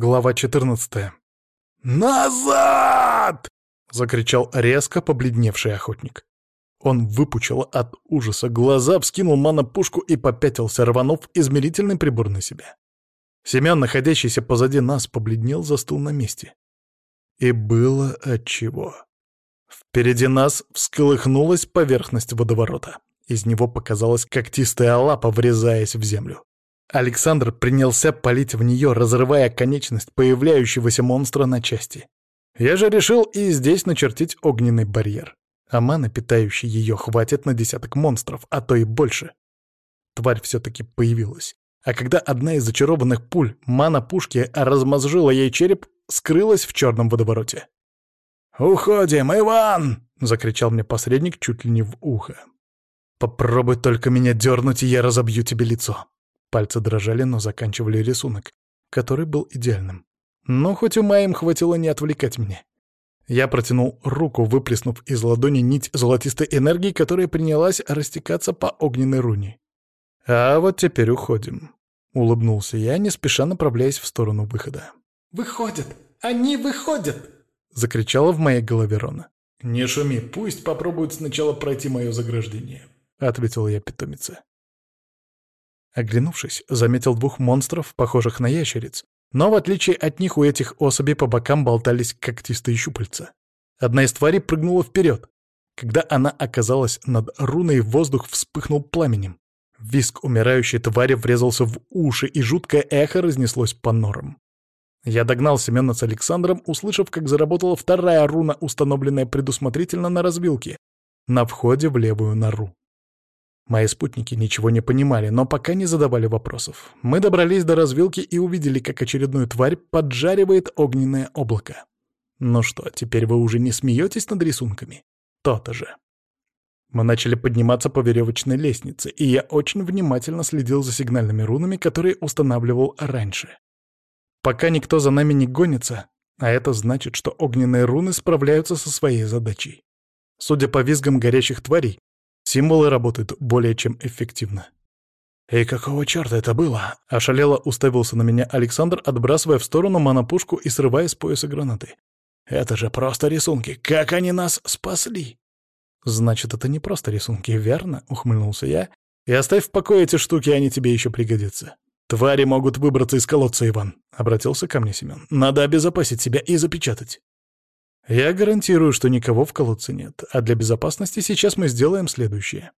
Глава 14. «Назад!» — закричал резко побледневший охотник. Он выпучил от ужаса глаза, вскинул манопушку и попятился, рванув измерительный прибор на себя. Семен, находящийся позади нас, побледнел, застыл на месте. И было отчего. Впереди нас всколыхнулась поверхность водоворота. Из него показалась когтистая лапа, врезаясь в землю. Александр принялся палить в нее, разрывая конечность появляющегося монстра на части. Я же решил и здесь начертить огненный барьер. А маны, питающей ее, хватит на десяток монстров, а то и больше. Тварь все-таки появилась. А когда одна из зачарованных пуль, мана пушки, размозжила ей череп, скрылась в черном водовороте. «Уходим, Иван!» — закричал мне посредник чуть ли не в ухо. «Попробуй только меня дернуть, и я разобью тебе лицо», Пальцы дрожали, но заканчивали рисунок, который был идеальным. Но хоть ума им хватило не отвлекать меня. Я протянул руку, выплеснув из ладони нить золотистой энергии, которая принялась растекаться по огненной руне. «А вот теперь уходим», — улыбнулся я, не спеша направляясь в сторону выхода. «Выходят! Они выходят!» — закричала в моей голове Рона. «Не шуми, пусть попробуют сначала пройти мое заграждение», — ответил я питомице. Оглянувшись, заметил двух монстров, похожих на ящериц, но в отличие от них у этих особей по бокам болтались когтистые щупальца. Одна из тварей прыгнула вперед. Когда она оказалась над руной, воздух вспыхнул пламенем. Виск умирающей твари врезался в уши, и жуткое эхо разнеслось по норам. Я догнал Семена с Александром, услышав, как заработала вторая руна, установленная предусмотрительно на развилке, на входе в левую нору. Мои спутники ничего не понимали, но пока не задавали вопросов. Мы добрались до развилки и увидели, как очередную тварь поджаривает огненное облако. Ну что, теперь вы уже не смеетесь над рисунками? То-то же. Мы начали подниматься по веревочной лестнице, и я очень внимательно следил за сигнальными рунами, которые устанавливал раньше. Пока никто за нами не гонится, а это значит, что огненные руны справляются со своей задачей. Судя по визгам горящих тварей, Символы работают более чем эффективно. «И какого черта это было?» — ошалело уставился на меня Александр, отбрасывая в сторону монопушку и срывая с пояса гранаты. «Это же просто рисунки! Как они нас спасли!» «Значит, это не просто рисунки, верно?» — ухмыльнулся я. «И оставь в покое эти штуки, они тебе еще пригодятся». «Твари могут выбраться из колодца, Иван», — обратился ко мне Семен. «Надо обезопасить себя и запечатать». Я гарантирую, что никого в колодце нет, а для безопасности сейчас мы сделаем следующее.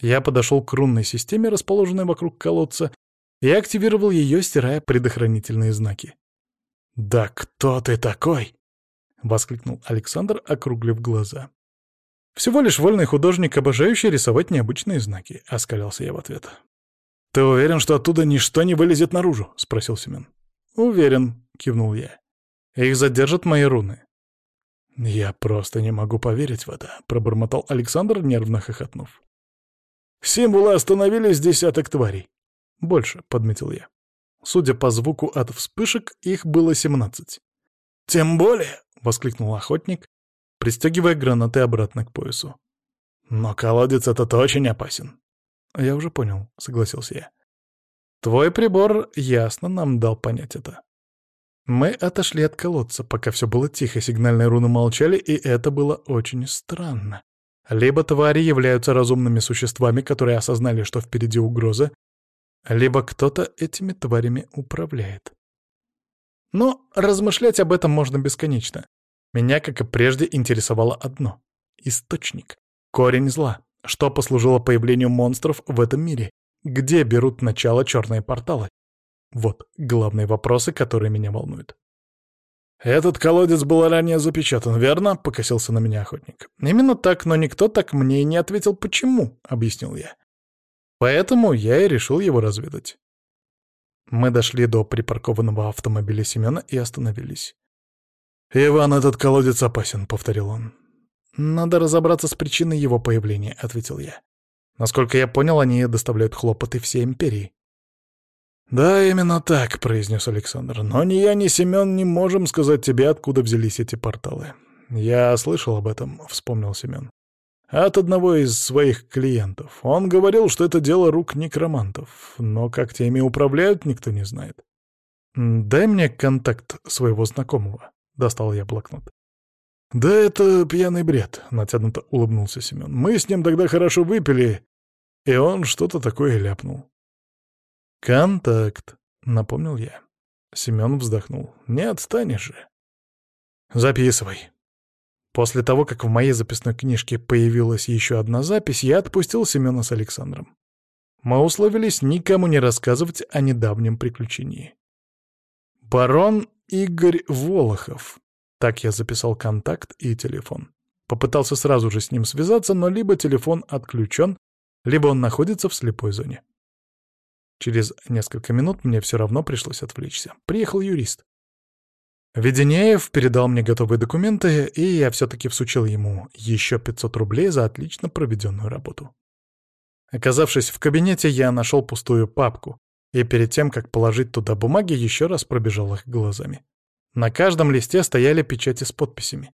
Я подошел к рунной системе, расположенной вокруг колодца, и активировал ее, стирая предохранительные знаки. «Да кто ты такой?» — воскликнул Александр, округлив глаза. «Всего лишь вольный художник, обожающий рисовать необычные знаки», — оскалялся я в ответ. «Ты уверен, что оттуда ничто не вылезет наружу?» — спросил Семен. «Уверен», — кивнул я. «Их задержат мои руны. «Я просто не могу поверить в это», — пробормотал Александр, нервно хохотнув. «Символы остановились десяток тварей». «Больше», — подметил я. Судя по звуку от вспышек, их было семнадцать. «Тем более», — воскликнул охотник, пристегивая гранаты обратно к поясу. «Но колодец этот очень опасен». «Я уже понял», — согласился я. «Твой прибор ясно нам дал понять это». Мы отошли от колодца, пока все было тихо, сигнальные руны молчали, и это было очень странно. Либо твари являются разумными существами, которые осознали, что впереди угроза, либо кто-то этими тварями управляет. Но размышлять об этом можно бесконечно. Меня, как и прежде, интересовало одно — источник, корень зла, что послужило появлению монстров в этом мире, где берут начало черные порталы, вот главные вопросы, которые меня волнуют. «Этот колодец был ранее запечатан, верно?» — покосился на меня охотник. «Именно так, но никто так мне и не ответил, почему», — объяснил я. Поэтому я и решил его разведать. Мы дошли до припаркованного автомобиля Семена и остановились. «Иван, этот колодец опасен», — повторил он. «Надо разобраться с причиной его появления», — ответил я. «Насколько я понял, они доставляют хлопоты всей империи. «Да, именно так», — произнес Александр. «Но ни я, ни Семен не можем сказать тебе, откуда взялись эти порталы». «Я слышал об этом», — вспомнил Семен. «От одного из своих клиентов. Он говорил, что это дело рук некромантов, но как теми управляют, никто не знает». «Дай мне контакт своего знакомого», — достал я блокнот. «Да это пьяный бред», — натянуто улыбнулся Семен. «Мы с ним тогда хорошо выпили, и он что-то такое ляпнул». «Контакт», — напомнил я. Семен вздохнул. «Не отстанешь же». «Записывай». После того, как в моей записной книжке появилась еще одна запись, я отпустил Семена с Александром. Мы условились никому не рассказывать о недавнем приключении. Барон Игорь Волохов. Так я записал контакт и телефон. Попытался сразу же с ним связаться, но либо телефон отключен, либо он находится в слепой зоне. Через несколько минут мне все равно пришлось отвлечься. Приехал юрист. Веденеев передал мне готовые документы, и я все-таки всучил ему еще 500 рублей за отлично проведенную работу. Оказавшись в кабинете, я нашел пустую папку, и перед тем, как положить туда бумаги, еще раз пробежал их глазами. На каждом листе стояли печати с подписями.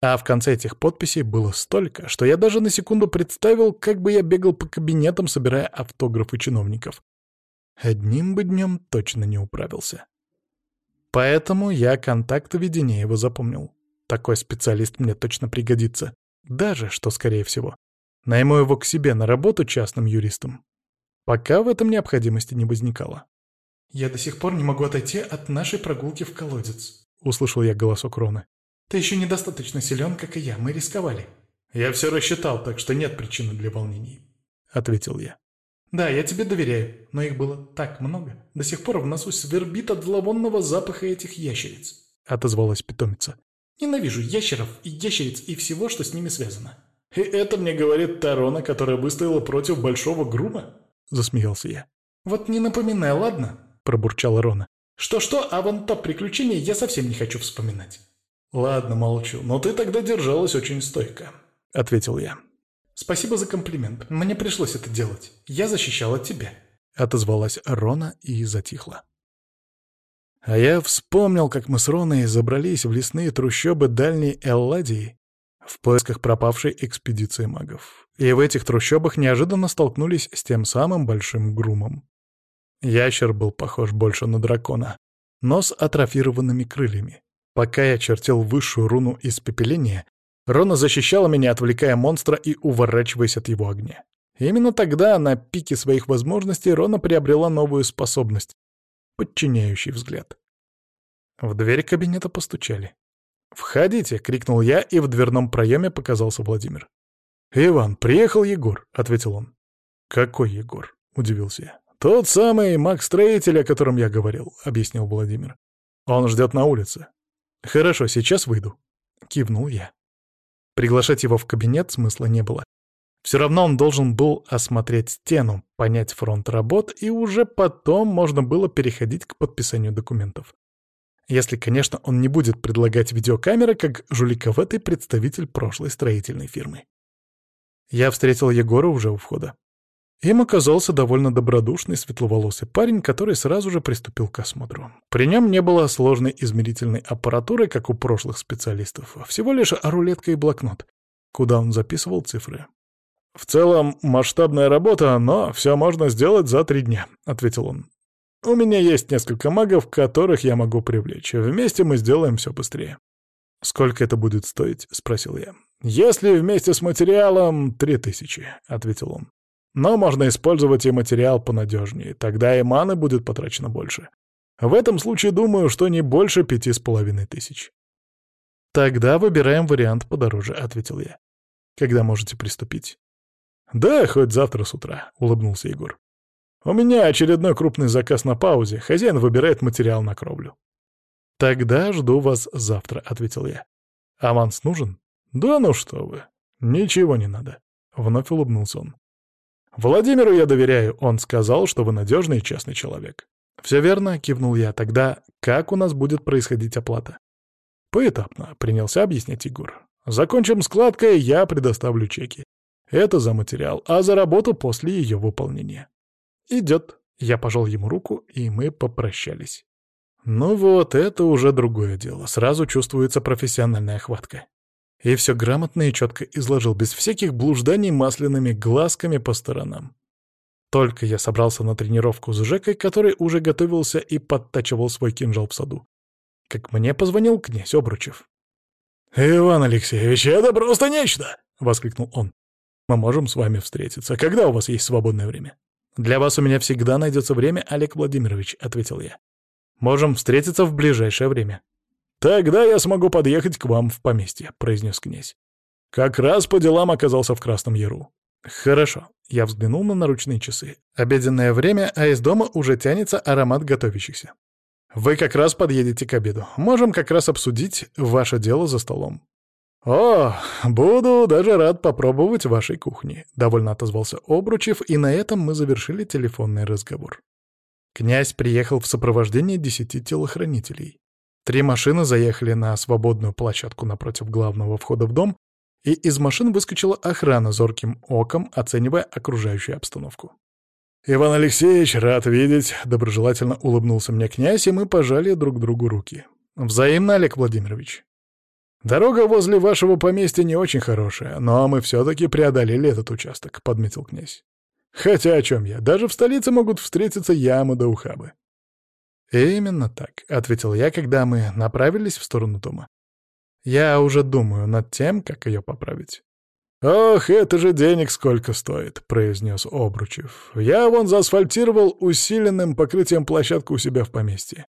А в конце этих подписей было столько, что я даже на секунду представил, как бы я бегал по кабинетам, собирая автографы чиновников. Одним бы днем точно не управился. Поэтому я контакт Веденеева запомнил. Такой специалист мне точно пригодится. Даже, что скорее всего, найму его к себе на работу частным юристом. Пока в этом необходимости не возникало. «Я до сих пор не могу отойти от нашей прогулки в колодец», — услышал я голосок Роны. «Ты еще недостаточно силен, как и я. Мы рисковали». «Я все рассчитал, так что нет причины для волнений», — ответил я. «Да, я тебе доверяю, но их было так много. До сих пор в носу свербит от зловонного запаха этих ящериц», — отозвалась питомица. «Ненавижу ящеров и ящериц и всего, что с ними связано». «И это мне говорит Тарона, которая выстояла против Большого Грума?» засмеялся я. «Вот не напоминай, ладно?» — пробурчала Рона. «Что-что, а вон то приключение я совсем не хочу вспоминать». «Ладно, молчу, но ты тогда держалась очень стойко», — ответил я. «Спасибо за комплимент. Мне пришлось это делать. Я защищала тебя», — отозвалась Рона и затихла. А я вспомнил, как мы с Роной забрались в лесные трущобы дальней Элладии в поисках пропавшей экспедиции магов. И в этих трущобах неожиданно столкнулись с тем самым большим грумом. Ящер был похож больше на дракона, но с атрофированными крыльями. Пока я чертил высшую руну испепеления, Рона защищала меня, отвлекая монстра и уворачиваясь от его огня. именно тогда, на пике своих возможностей, Рона приобрела новую способность — подчиняющий взгляд. В дверь кабинета постучали. «Входите!» — крикнул я, и в дверном проеме показался Владимир. «Иван, приехал Егор», — ответил он. «Какой Егор?» — удивился я. «Тот самый маг-строитель, о котором я говорил», — объяснил Владимир. «Он ждет на улице». «Хорошо, сейчас выйду», — кивнул я. Приглашать его в кабинет смысла не было. Все равно он должен был осмотреть стену, понять фронт работ, и уже потом можно было переходить к подписанию документов. Если, конечно, он не будет предлагать видеокамеры как жуликоватый представитель прошлой строительной фирмы. Я встретил Егора уже у входа. Им оказался довольно добродушный светловолосый парень, который сразу же приступил к осмотру. При нем не было сложной измерительной аппаратуры, как у прошлых специалистов, а всего лишь рулетка и блокнот, куда он записывал цифры. «В целом масштабная работа, но все можно сделать за три дня», — ответил он. У меня есть несколько магов, которых я могу привлечь. Вместе мы сделаем все быстрее. «Сколько это будет стоить?» — спросил я. «Если вместе с материалом — три тысячи», — ответил он. «Но можно использовать и материал понадежнее, тогда и маны будет потрачено больше. В этом случае думаю, что не больше пяти с половиной тысяч». «Тогда выбираем вариант подороже», — ответил я. «Когда можете приступить?» «Да, хоть завтра с утра», — улыбнулся Егор. «У меня очередной крупный заказ на паузе. Хозяин выбирает материал на кровлю». «Тогда жду вас завтра», — ответил я. «Аванс нужен?» «Да ну что вы. Ничего не надо», — вновь улыбнулся он. «Владимиру я доверяю. Он сказал, что вы надежный и честный человек». «Все верно», — кивнул я. «Тогда как у нас будет происходить оплата?» «Поэтапно», — принялся объяснять Егор. «Закончим складкой, я предоставлю чеки. Это за материал, а за работу после ее выполнения». «Идет». Я пожал ему руку, и мы попрощались. Ну вот, это уже другое дело. Сразу чувствуется профессиональная хватка. И все грамотно и четко изложил, без всяких блужданий масляными глазками по сторонам. Только я собрался на тренировку с Жекой, который уже готовился и подтачивал свой кинжал в саду. Как мне позвонил князь Обручев. «Иван Алексеевич, это просто нечто!» — воскликнул он. «Мы можем с вами встретиться. Когда у вас есть свободное время?» «Для вас у меня всегда найдется время, Олег Владимирович», — ответил я. «Можем встретиться в ближайшее время». «Тогда я смогу подъехать к вам в поместье», — произнес князь. «Как раз по делам оказался в Красном Яру». «Хорошо». Я взглянул на наручные часы. Обеденное время, а из дома уже тянется аромат готовящихся. «Вы как раз подъедете к обеду. Можем как раз обсудить ваше дело за столом». «О, буду даже рад попробовать вашей кухни», — довольно отозвался Обручев, и на этом мы завершили телефонный разговор. Князь приехал в сопровождении десяти телохранителей. Три машины заехали на свободную площадку напротив главного входа в дом, и из машин выскочила охрана зорким оком, оценивая окружающую обстановку. «Иван Алексеевич, рад видеть!» — доброжелательно улыбнулся мне князь, и мы пожали друг другу руки. «Взаимно, Олег Владимирович!» «Дорога возле вашего поместья не очень хорошая, но мы все-таки преодолели этот участок», — подметил князь. «Хотя о чем я? Даже в столице могут встретиться ямы да ухабы». «Именно так», — ответил я, когда мы направились в сторону дома. Я уже думаю над тем, как ее поправить. «Ох, это же денег сколько стоит», — произнес Обручев. «Я вон заасфальтировал усиленным покрытием площадку у себя в поместье.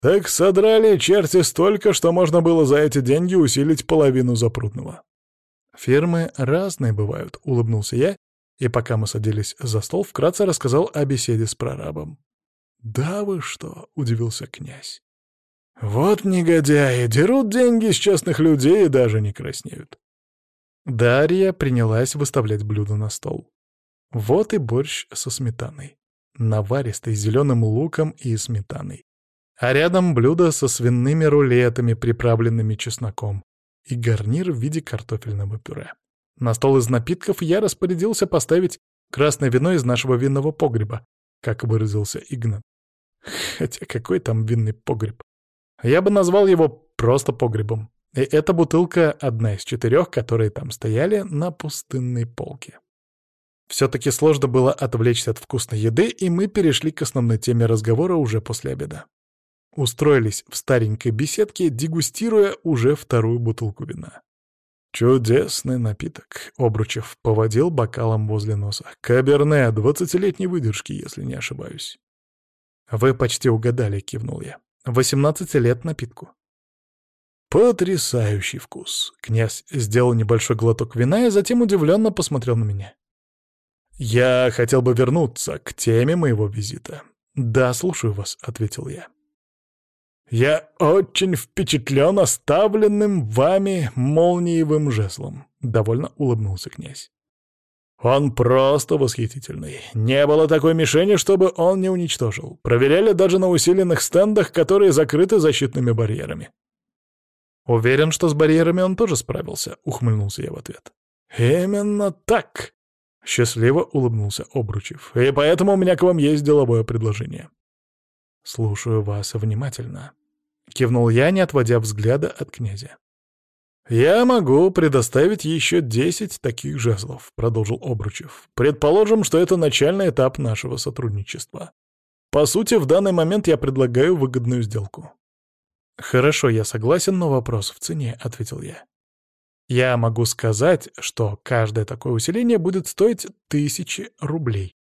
Так содрали черти столько, что можно было за эти деньги усилить половину запрудного». «Фирмы разные бывают», — улыбнулся я, и пока мы садились за стол, вкратце рассказал о беседе с прорабом. «Да вы что?» — удивился князь. Вот негодяи, дерут деньги с частных людей и даже не краснеют. Дарья принялась выставлять блюда на стол. Вот и борщ со сметаной. Наваристый, зеленым луком и сметаной. А рядом блюдо со свиными рулетами, приправленными чесноком, и гарнир в виде картофельного пюре. На стол из напитков я распорядился поставить красное вино из нашего винного погреба, как выразился Игнат. Хотя какой там винный погреб? Я бы назвал его просто погребом. И эта бутылка — одна из четырех, которые там стояли на пустынной полке. Все-таки сложно было отвлечься от вкусной еды, и мы перешли к основной теме разговора уже после обеда. Устроились в старенькой беседке, дегустируя уже вторую бутылку вина. «Чудесный напиток», — Обручев поводил бокалом возле носа. «Каберне, двадцатилетней выдержки, если не ошибаюсь». «Вы почти угадали», — кивнул я. 18 лет напитку. Потрясающий вкус. Князь сделал небольшой глоток вина и затем удивленно посмотрел на меня. Я хотел бы вернуться к теме моего визита. Да, слушаю вас, ответил я. Я очень впечатлен оставленным вами молниевым жезлом, довольно улыбнулся князь. Он просто восхитительный. Не было такой мишени, чтобы он не уничтожил. Проверяли даже на усиленных стендах, которые закрыты защитными барьерами. «Уверен, что с барьерами он тоже справился», — ухмыльнулся я в ответ. «Именно так!» — счастливо улыбнулся Обручев. «И поэтому у меня к вам есть деловое предложение». «Слушаю вас внимательно», — кивнул я, не отводя взгляда от князя. «Я могу предоставить еще десять таких жезлов», — продолжил Обручев. «Предположим, что это начальный этап нашего сотрудничества. По сути, в данный момент я предлагаю выгодную сделку». «Хорошо, я согласен, но вопрос в цене», — ответил я. «Я могу сказать, что каждое такое усиление будет стоить тысячи рублей.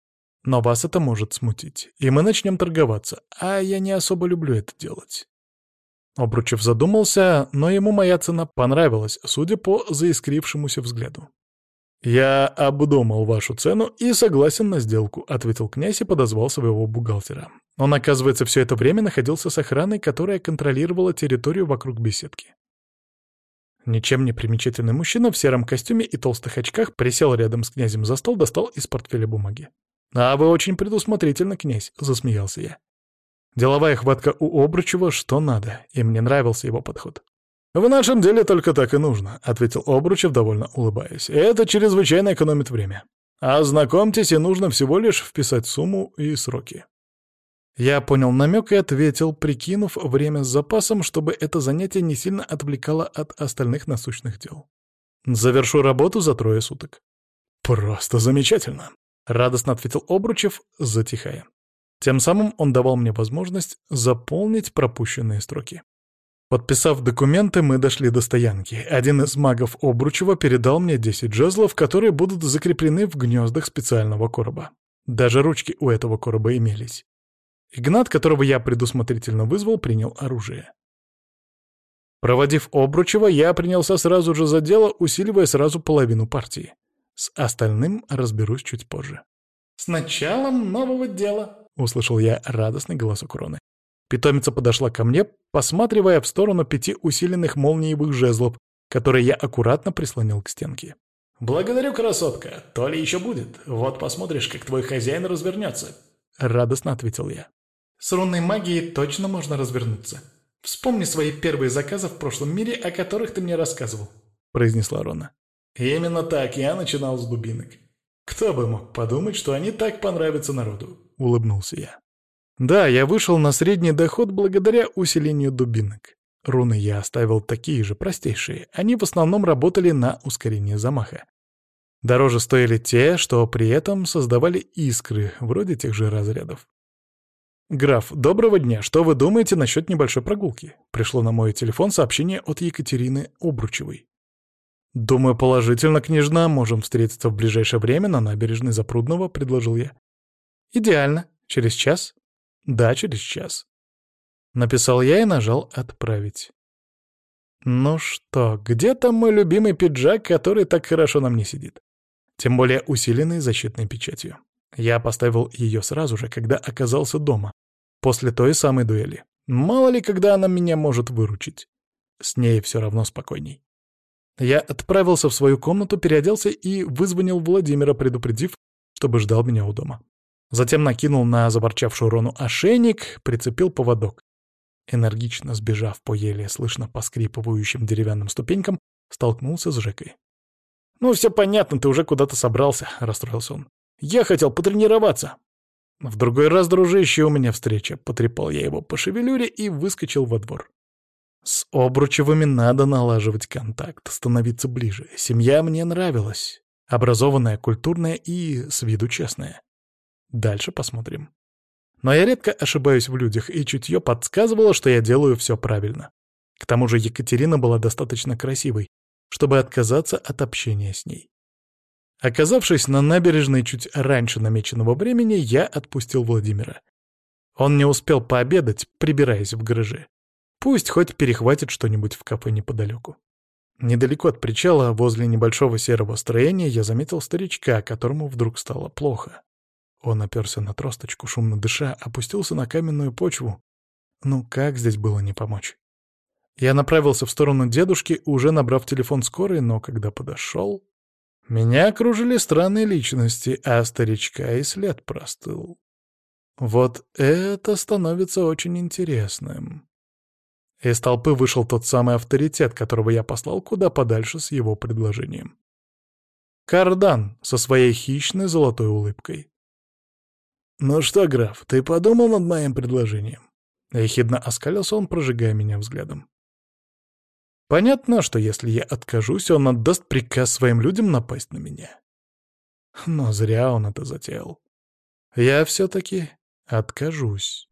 Но вас это может смутить, и мы начнем торговаться, а я не особо люблю это делать». Обручев задумался, но ему моя цена понравилась, судя по заискрившемуся взгляду. «Я обдумал вашу цену и согласен на сделку», — ответил князь и подозвал своего бухгалтера. Он, оказывается, все это время находился с охраной, которая контролировала территорию вокруг беседки. Ничем не примечательный мужчина в сером костюме и толстых очках присел рядом с князем за стол, достал из портфеля бумаги. «А вы очень предусмотрительны, князь», — засмеялся я. Деловая хватка у Обручева что надо, и мне нравился его подход. «В нашем деле только так и нужно», — ответил Обручев, довольно улыбаясь. «Это чрезвычайно экономит время. А знакомьтесь, и нужно всего лишь вписать сумму и сроки». Я понял намек и ответил, прикинув время с запасом, чтобы это занятие не сильно отвлекало от остальных насущных дел. Завершу работу за трое суток. «Просто замечательно», — радостно ответил Обручев, затихая. Тем самым он давал мне возможность заполнить пропущенные строки. Подписав документы, мы дошли до стоянки. Один из магов Обручева передал мне 10 джезлов, которые будут закреплены в гнездах специального короба. Даже ручки у этого короба имелись. Игнат, которого я предусмотрительно вызвал, принял оружие. Проводив Обручева, я принялся сразу же за дело, усиливая сразу половину партии. С остальным разберусь чуть позже. «С началом нового дела», — услышал я радостный голосок Уроны. Питомица подошла ко мне, посматривая в сторону пяти усиленных молниевых жезлов, которые я аккуратно прислонил к стенке. «Благодарю, красотка. То ли еще будет. Вот посмотришь, как твой хозяин развернется», — радостно ответил я. «С рунной магией точно можно развернуться. Вспомни свои первые заказы в прошлом мире, о которых ты мне рассказывал», — произнесла Рона. «Именно так я начинал с дубинок. Кто бы мог подумать, что они так понравятся народу», — улыбнулся я. Да, я вышел на средний доход благодаря усилению дубинок. Руны я оставил такие же, простейшие. Они в основном работали на ускорение замаха. Дороже стоили те, что при этом создавали искры, вроде тех же разрядов. «Граф, доброго дня. Что вы думаете насчет небольшой прогулки?» Пришло на мой телефон сообщение от Екатерины Обручевой. «Думаю, положительно, княжна. Можем встретиться в ближайшее время на набережной Запрудного», — предложил я. «Идеально. Через час?» «Да, через час». Написал я и нажал «Отправить». Ну что, где там мой любимый пиджак, который так хорошо на мне сидит? Тем более усиленный защитной печатью. Я поставил ее сразу же, когда оказался дома, после той самой дуэли. Мало ли, когда она меня может выручить. С ней все равно спокойней. Я отправился в свою комнату, переоделся и вызвонил Владимира, предупредив, чтобы ждал меня у дома. Затем накинул на заворчавшую Рону ошейник, прицепил поводок. Энергично сбежав по еле слышно поскрипывающим деревянным ступенькам, столкнулся с Жекой. «Ну, все понятно, ты уже куда-то собрался», — расстроился он. «Я хотел потренироваться». «В другой раз, дружище, у меня встреча», — потрепал я его по шевелюре и выскочил во двор. С Обручевыми надо налаживать контакт, становиться ближе. Семья мне нравилась. Образованная, культурная и с виду честная. Дальше посмотрим. Но я редко ошибаюсь в людях, и чутье подсказывало, что я делаю все правильно. К тому же Екатерина была достаточно красивой, чтобы отказаться от общения с ней. Оказавшись на набережной чуть раньше намеченного времени, я отпустил Владимира. Он не успел пообедать, прибираясь в гараже. Пусть хоть перехватит что-нибудь в кафе неподалеку. Недалеко от причала, возле небольшого серого строения, я заметил старичка, которому вдруг стало плохо. Он оперся на тросточку, шумно дыша, опустился на каменную почву. Ну как здесь было не помочь? Я направился в сторону дедушки, уже набрав телефон скорой, но когда подошел... Меня окружили странные личности, а старичка и след простыл. Вот это становится очень интересным. Из толпы вышел тот самый авторитет, которого я послал куда подальше с его предложением. Кардан со своей хищной золотой улыбкой. «Ну что, граф, ты подумал над моим предложением?» Ехидно оскалился он, прожигая меня взглядом. Понятно, что если я откажусь, он отдаст приказ своим людям напасть на меня. Но зря он это затеял. Я все-таки откажусь.